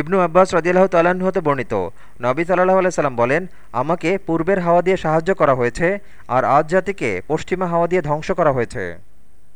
ইবনু আব্বাস রদিয়াল্লাহ তাল্লাহ্ন হতে বর্ণিত। নবী সাল্লাহ আলাইসাল্লাম বলেন, আমাকে পূর্বের হাওয়া দিয়ে সাহায্য করা হয়েছে, আর আজ জাতিকে পশ্চিমা হাওয়া দিয়ে ধ্বংস করা হয়েছে।